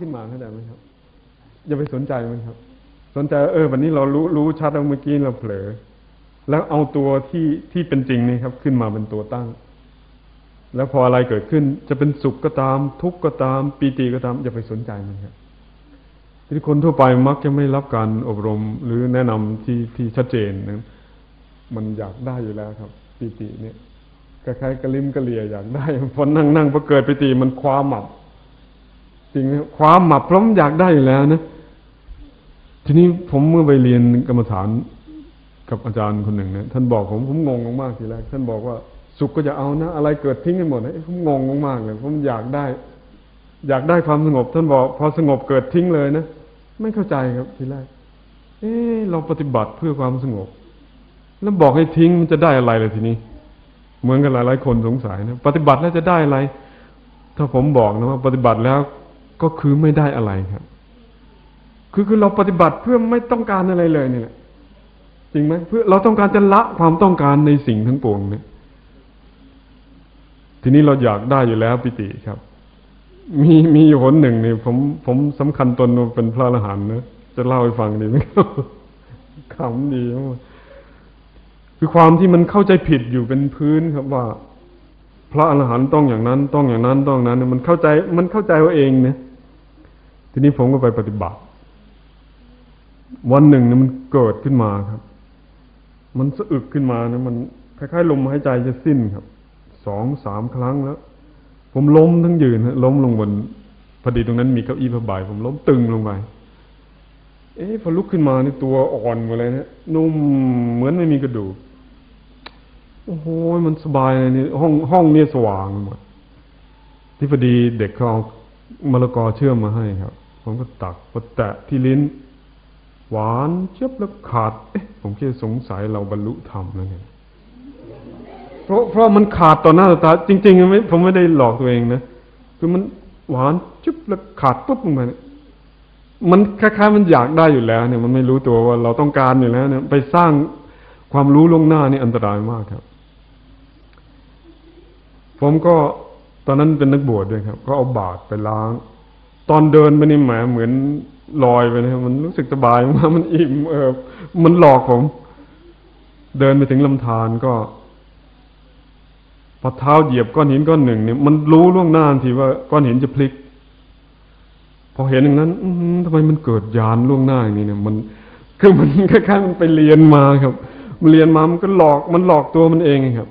ขึ้นมาเข้าใจไหมครับ อย่าไปสนใจมันครับ สนใจเออ วันนี้เรารู้รู้ชัดแล้วเมื่อกี้เราเผลอ แล้วเอาตัวที่ที่เป็นจริงนี่ครับ ขึ้นมาเป็นตัวตั้ง แล้วพออะไรเกิดขึ้น จะเป็นสุขก็ตาม ทุกข์ก็ตามปีติก็ตาม อย่าไปสนใจมันครับที่คนทั่วไปมักจะไม่รับการอบรมหรือแนะนำที่ที่ชัดเจนนะมันอยากได้อยู่แล้วครับปีติเนี่ยคล้ายๆกระลิมกระเหลียอยากได้พอนั่งนั่งพอเกิดปีติมันคว้าหมับ ริงคว้าหมับพราะมันอยากได้อยู่แล้วนะทีนี้ผมเมื่อไปเรียนกรรมฐานกับอาจารย์คนหนึ่งเนี่ยท่านบอกผมผมงงมากทีแรกท่านบอกว่า สุขก็จะเอานะ อะไรเกิดทิ้งกันหมดนะผมงงมากเลยผมอยากได้ อยากได้ความสงบ ท่านบอก พอสงบเกิดทิ้งเลยนะไม่เข้าใจครับทีแรกเออเราปฏิบัติเพื่อความสงบ แล้วบอกให้ทิ้งมันจะได้อะไรเลยทีนี้ เหมือนกันหลายๆคนสงสัยนะปฏิบัติแล้วจะได้อะไร ถ้าผมบอกนะว่าปฏิบัติแล้ว ก็คือไม่ได้อะไรครับ คือคือเราปฏิบัติเพื่อไม่ต้องการอะไรเลยเนี่ย จริงไหมเพื่อเราต้องการจะละความต้องการในสิ่งทั้งปวงเนี่ย ทีนี้เราอยากได้อยู่แล้วปิติครับ มีมีอยู่หนหนึ่งเนี่ยผมผมสำคัญตนว่าเป็นพระอรหันต์นะจะเล่าให้ฟังดีไหมครับขำดีมากคือความที่มันเข้าใจผิดอยู่เป็นพื้นครับว่าพระอรหันต์ต้องอย่างนั้น ต้องอย่างนั้นต้องนั้น มันเข้าใจ มันเข้าใจว่าเองเนี่ย ทีนี้ผมก็ไปปฏิบัติ วันหนึ่งเนี่ยมันเกิดขึ้นมาครับ มันสะอึกขึ้นมานะมันคล้ายๆลมหายใจจะสิ้นครับสองสามครั้งแล้ว ผมล้มทั้งยืนฮะล้มลงบนพอดีตรงนั้นมีเก้าอี้ผ้าใบผมล้มตึงลงไปเอ๊ะพอลุกขึ้นมานี่ตัวอ่อนหมดเลยนะนุ่มเหมือนไม่มีกระดูกโอ้โหมันสบายเลยนี่ห้องห้องนี่สว่างหมดที่พอดีเด็กเขาเอา มะละกอเชื่อมมาให้ครับ ผมก็ตักพอแตะที่ลิ้น หวานเจี๊ยบแล้วขาด เอ๊ะ ผมแค่สงสัยเราบรรลุธรรมแล้วไงเพราะเพราะมันขาดต่อหน้าต่อตาจริงๆไม่ผมไม่ได้หลอกตัวเองนะคือมันหวานจุ๊บแล้วขาดปุ๊บลงไปเนี่ยมันคล้ายๆมันอยากได้อยู่แล้ว เนี่ย มันไม่รู้ตัวว่าเราต้องการอยู่แล้ว เนี่ย ไปสร้างความรู้ล่วงหน้านี่อันตรายมากครับ ผมก็ ตอนนั้นเป็นนักบวชด้วยครับก็เอาบาตรไปล้าง ตอนเดินไปนี่แหมเหมือนลอยไปนะครับมันรู้สึกสบายมากมันอิ่มเออมันหลอกผม เดินไปถึงลำธารก็พอเท้าเหยียบก้อนหินก้อนหนึ่งเนี่ยมันรู้ล่วงหน้าทีว่าก้อนหินจะพลิก พอเห็นอย่างนั้นอืทำไมมันเกิดยานล่วงหน้าอย่างนี้เนี่ยมันคือมันคล้ายๆมันไปเรียนมาครับ มันเรียนมามันก็หลอกมันหลอกตัวมันเองครับ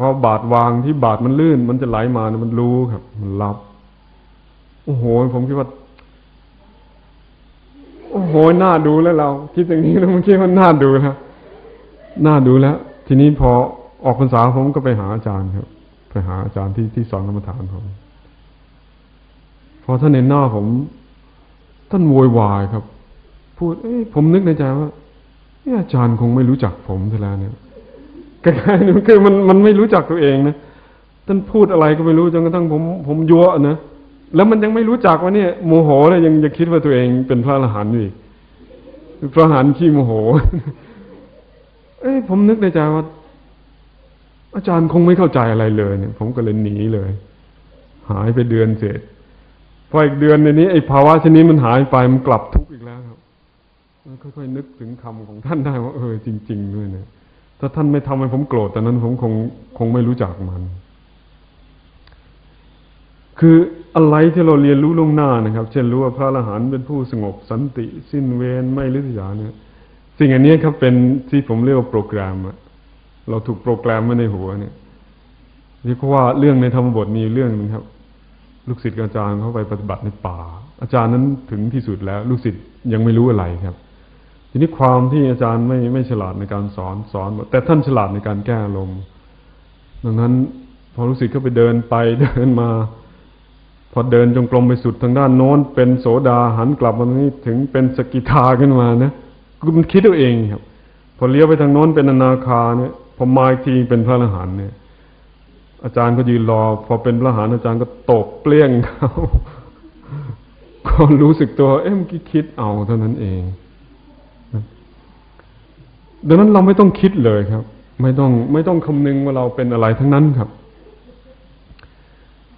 พอบาดวางที่บาดมันลื่น มันจะไหลมาเนี่ยมันรู้ครับ มันรับ โอ้โห ผมคิดว่า โอ้โหน่าดูแล้วเรา คิดอย่างนี้แล้วมันคิดว่าน่าดูแล้วน่าดูแล้ว ทีนี้พอออกพรรษาผมก็ไปหาอาจารย์ครับ ไปหาอาจารย์ที่ที่สอนกรรมฐานผมพอท่านเห็นหน้าผม ท่านโวยวายครับ พูด เอ้ยผมนึกในใจว่าเนี่ยอาจารย์คงไม่รู้จักผมซะแล้วเนี่ย คล้ายๆคือมันมันไม่รู้จักตัวเองนะท่านพูดอะไรก็ไม่รู้จนกระทั่งผมผมยั่วนะแล้วมันยังไม่รู้จักว่าเนี่ยโมโหเลยยังยังคิดว่าตัวเองเป็นพระอรหันต์อีกพระอรหันต์ขี้โมโห เอ้ยผมนึกในใจว่า อาจารย์คงไม่เข้าใจอะไรเลยเนี่ย ผมก็เลยหนีเลย หายไปเดือนเสร็จพออีกเดือนในนี้ไอ้ภาวะชนิดมันหายไปมันกลับทุกข์อีกแล้วครับค่อยๆนึกถึงคำของท่านได้ว่าเออจริง ๆ ด้วยเนี่ย ถ้าท่านไม่ทำให้ผมโกรธแตอนนั้นผมคงคงไม่รู้จักมัน คืออะไรที่เราเรียนรู้ล่วงหน้านะครับ เช่นรู้ว่าพระอรหันต์เป็นผู้สงบสันติ สิ้นเวรไม่ลิษยาเนี่ย สิ่งอันนี้ครับเป็นที่ผมเรียกว่าโปรแกรมอะเราถูกโปรแกรมไว้ในหัวเนี่ยเรียกว่าเรื่องในธรรมบทมีเรื่องนึงครับ ลูกศิษย์อาจารย์เข้าไปปฏิบัติในป่า อาจารย์นั้นถึงที่สุดแล้ว ลูกศิษย์ยังไม่รู้อะไรครับ ทีนี้ความที่อาจารย์ไม่ไม่ฉลาดในการสอนสอนแต่ท่านฉลาดในการแก้ลมณ์ดังนั้นพอลูกศิษย์เขาไปเดินไปเดินมา พอเดินจงกรมไปสุดทางด้านโน้น เป็นโสดาหันกลับมาตรงนี้ถึงเป็นสกิทาขึ้นมานะคือมันคิดเอาเองครับ พอเลี้ยวไปทางโน้นเป็นอนาคาเนี่ยพอมาอีกทีเป็นพระอรหันต์เนี่ย อาจารย์ก็ยืนรอ พอเป็นพระอรหันต์อาจารย์ก็ตกเปลี่ยงเขาก็รู้สึกตัว เอ๊ะมื่อกี้คิดเอาเท่านั้นเอง ดังนั้นเราไม่ต้องคิดเลยครับ ไม่ต้องไม่ต้องคำนึงว่าเราเป็นอะไรทั้งนั้นครับ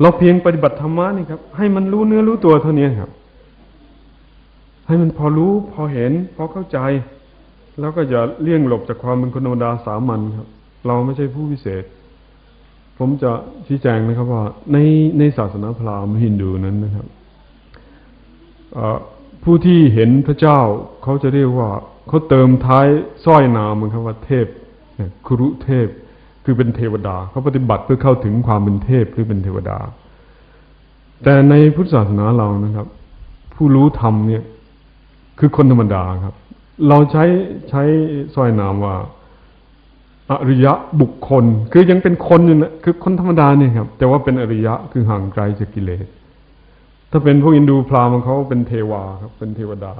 เราเพียงปฏิบัติธรรมะนี่ครับ ให้มันรู้เนื้อรู้ตัวเท่านี้ครับ ให้มันพอรู้พอเห็น พอเข้าใจ แล้วก็อย่าเลี่ยงหลบจากความเป็นคนธรรมดาสามัญครับ เราไม่ใช่ผู้พิเศษ ผมจะชี้แจงนะครับว่า ในในศาสนาพราหมณ์ฮินดูนั้นนะครับ ผู้ที่เห็นพระเจ้าเขาจะเรียกว่าเขาเติมท้ายสร้อยนามมันครับว่าเทพครุเทพ คือเป็นเทวดาเขาปฏิบัติเพื่อเข้าถึงความเป็นเทพหรือเป็นเทวดา แต่ในพุทธศาสนาเรานะครับ ผู้รู้ธรรมเนี่ย คือคนธรรมดาครับ เราใช้ใช้สร้อยนามว่าอริยะบุคคล คือยังเป็นคนอยู่นะคือคนธรรมดาเนี่ยครับ แต่ว่าเป็นอริยะคือห่างไกลจากกิเลส ถ้าเป็นพวกอินดูพราหมณ์เขาเป็นเทวาครับ เป็นเทวดา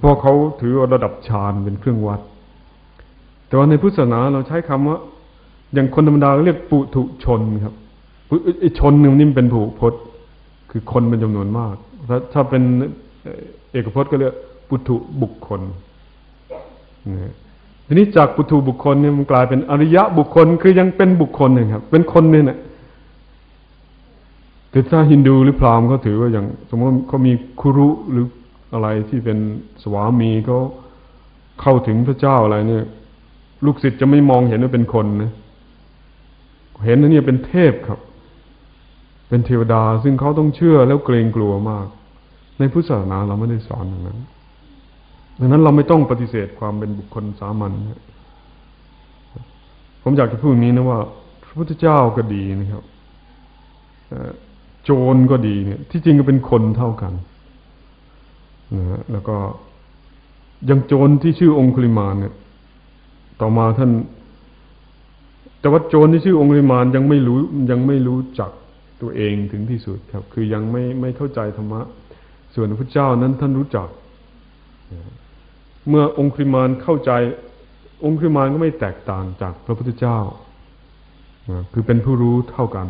เพราะเขาถือระดับฌานเป็นเครื่องวัด แต่ว่าในพุทธศาสนาเราใช้คำว่าอย่างคนธรรมดาเรียกปุถุชนครับไอชนหนึ่งนี่เป็นผูพจน์ คือคนเป็นจำนวนมากถ้าถ้าเป็นเอกพจน์ก็เรียกปุถุบุคคลทีนี้จากปุถุบุคคลเนี่ยมันกลายเป็นอริยะบุคคล คือยังเป็นบุคคลหนึ่งครับ เป็นคนเนี่ยนะ แต่ถ้าฮินดูหรือพราหมณ์เขาถือว่าอย่าง สมมติเขามีครุหรืออะไรที่เป็นสวามีเขาเข้าถึงพระเจ้าอะไรเนี่ย ลูกศิษย์จะไม่มองเห็นว่าเป็นคนนะเห็นว่านี่เป็นเทพครับ เป็นเทวดาซึ่งเขาต้องเชื่อแล้วเกรงกลัวมาก ในพุทธศาสนาเราไม่ได้สอนอย่างนั้นดังนั้นเราไม่ต้องปฏิเสธความเป็นบุคคลสามัญผมอยากจะพูดอย่างนี้นะว่า พระพุทธเจ้าก็ดีนะครับ โจรก็ดีเนี่ย ที่จริงก็เป็นคนเท่ากันนะแล้วก็ยังโจรที่ชื่อองคุลิมานเนี่ย ต่อมาท่าน แต่ว่าโจรที่ชื่อองคุลิมานยังไม่รู้ยังไม่รู้จักตัวเองถึงที่สุดครับ คือยังไม่ไม่เข้าใจธรรมะ ส่วนพระเจ้านั้นท่านรู้จัก เมื่อองคุลิมานเข้าใจ องคุลิมานก็ไม่แตกต่างจากพระพุทธเจ้าคือเป็นผู้รู้เท่ากัน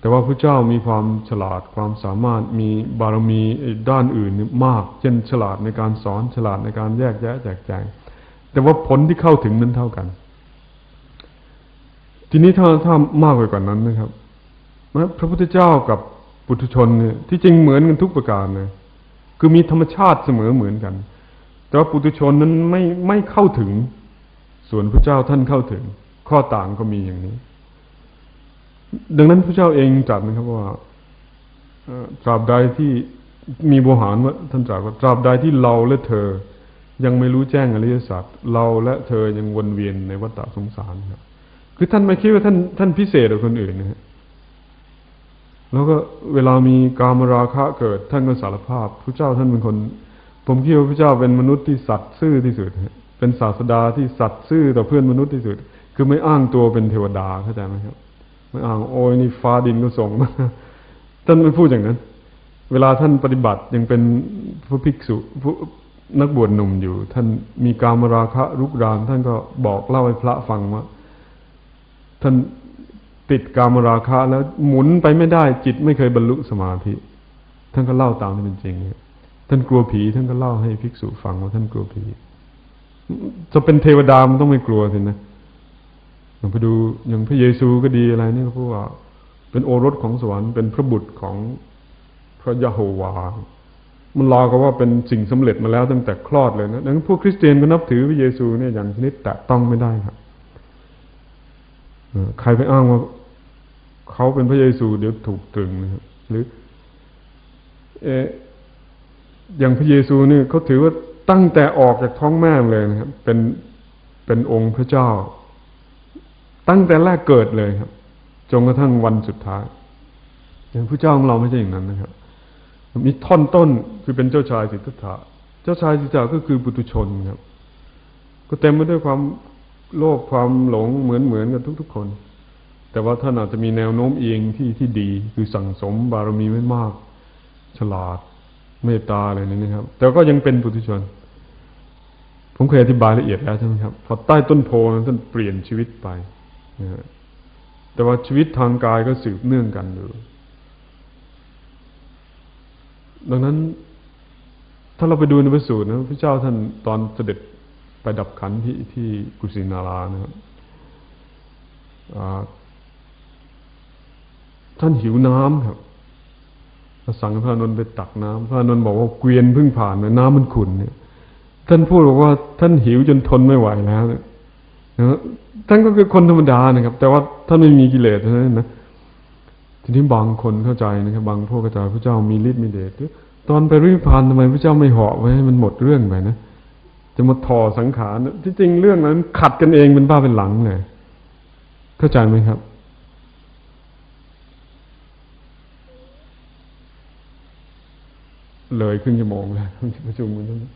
แต่ว่าพระเจ้ามีความฉลาดความสามารถมีบารมีด้านอื่นมาก เช่นฉลาดในการสอนฉลาดในการแยกแยะแจกแจง แต่ว่าผลที่เข้าถึงนั้นเท่ากัน ทีนี้ถ้าถ้ามากไปกว่านั้นนะครับพระพุทธเจ้ากับปุถุชนเนี่ยที่จริงเหมือนกันทุกประการเลยคือมีธรรมชาติเสมอเหมือนกัน แต่ว่าปุถุชนนั้นไม่ไม่เข้าถึง ส่วนพระเจ้าท่านเข้าถึง ข้อต่างก็มีอย่างนี้ ดังนั้นพระเจ้าเองจัดนะครับว่าตราบใดที่มีโบหารว่าท่านตรัสว่าตราบใดที่เราและเธอ ยังไม่รู้แจ้งอริยสัจเราและเธอยังวนเวียนในวัฏสงสารครับคือท่านไม่คิดว่าท่านท่านพิเศษกว่าคนอื่นนะฮะแล้วก็เวลามีกามราคะเกิด ท่านก็สารภาพพระเจ้าท่านเป็นคน ผมคิดว่าพระเจ้าเป็นมนุษย์ที่สัตย์ซื่อที่สุดเป็นศาสดาที่สัตย์ซื่อต่อเพื่อนมนุษย์ที่สุด คือไม่อ้างตัวเป็นเทวดาเข้าใจไหมครับ ไม่อ้างโอ้ยนี่ฟ้าดินก็ส่งมาท่านไม่พูดอย่างนั้น เวลาท่านปฏิบัติยังเป็นพระภิกษุผู้นักบวชหนุ่มอยู่ ท่านมีการมราคะรุกรานท่านก็บอกเล่าให้พระฟังว่าท่านติดกามราคะแล้วหมุนไปไม่ได้จิตไม่เคยบรรลุสมาธิ ท่านก็เล่าตามที่เป็นจริงท่านกลัวผี ท่านก็เล่าให้ภิกษุฟังว่าท่านกลัวผี จะเป็นเทวดามันต้องไม่กลัวสินะ อย่างไปดูอย่างพระเยซูก็ดีอะไรนี่ก็พูดว่า เป็นโอรสของสวรรค์เป็นพระบุตรของพระยะโฮวา มันรอก็ว่าเป็นสิ่งสำเร็จมาแล้วตั้งแต่คลอดเลยนะดังนั้นพวกคริสเตียนก็นับถือพระเยซูเนี่ยอย่างชนิดแตะต้องไม่ได้ครับใครไปอ้างว่าเขาเป็นพระเยซูเดี๋ยวถูกตรึงนะครับหรือ เออย่างพระเยซูนี่เขาถือว่าตั้งแต่ออกจากท้องแม่เลยนะครับ เป็นเป็นองค์พระเจ้า ตั้งแต่แรกเกิดเลยครับจนกระทั่งวันสุดท้ายอย่างพระเจ้าของเราไม่ใช่อย่างนั้นนะครับ มีท่อนต้นคือเป็นเจ้าชายสิทธัตถะเจ้าชายสิทธัตถะก็คือปุตุชนครับ ก็เต็มไปด้วยความโลภความหลงเหมือนเหมือนกันทุก ๆ คน แต่ว่าท่านอาจจะมีแนวโน้มเองที่ที่ดี คือสั่งสมบารมีไม่มาก ฉลาดเมตตาอะไรนี้นะครับ แต่ก็ยังเป็นปุถุชน ผมเคยอธิบายละเอียดแล้วใช่ไหมครับพอใต้ต้นโพนั้นท่านเปลี่ยนชีวิตไป แต่ว่าชีวิตทางกายก็สืบเนื่องกันอยู่ดังนั้น ถ้าเราไปดูในพระสูตรนะพระเจ้าท่านตอนเสด็จไปดับขันที่ที่กุสินารานะครับท่านหิวน้ำครับสั่งพระนนท์ไปตักน้ำพระนนท์บอกว่าเกวียนเพิ่งผ่านมาน้ำมันขุ่นเนี่ย ท่านพูดบอกว่าท่านหิวจนทนไม่ไหวแล้วเนี่ย ท่านก็คือคนธรรมดานะครับ แต่ว่าท่านไม่มีกิเลสเท่านั้นนะทีนี้บางคนเข้าใจนะครับ บางพวกเข้าใจพระเจ้ามีฤทธิ์มีเดชตอนไปริพานทำไมพระเจ้าไม่เหาะไว้ให้มันหมดเรื่องไปนะจะมาทอสังขารที่จริงเรื่องนั้น ขัดกันเองเป็นบ้าเป็นหลังเลยเข้าใจไหมครับเลยครึ่งชั่วโมงแล้วประชุมกันทั้งนั้น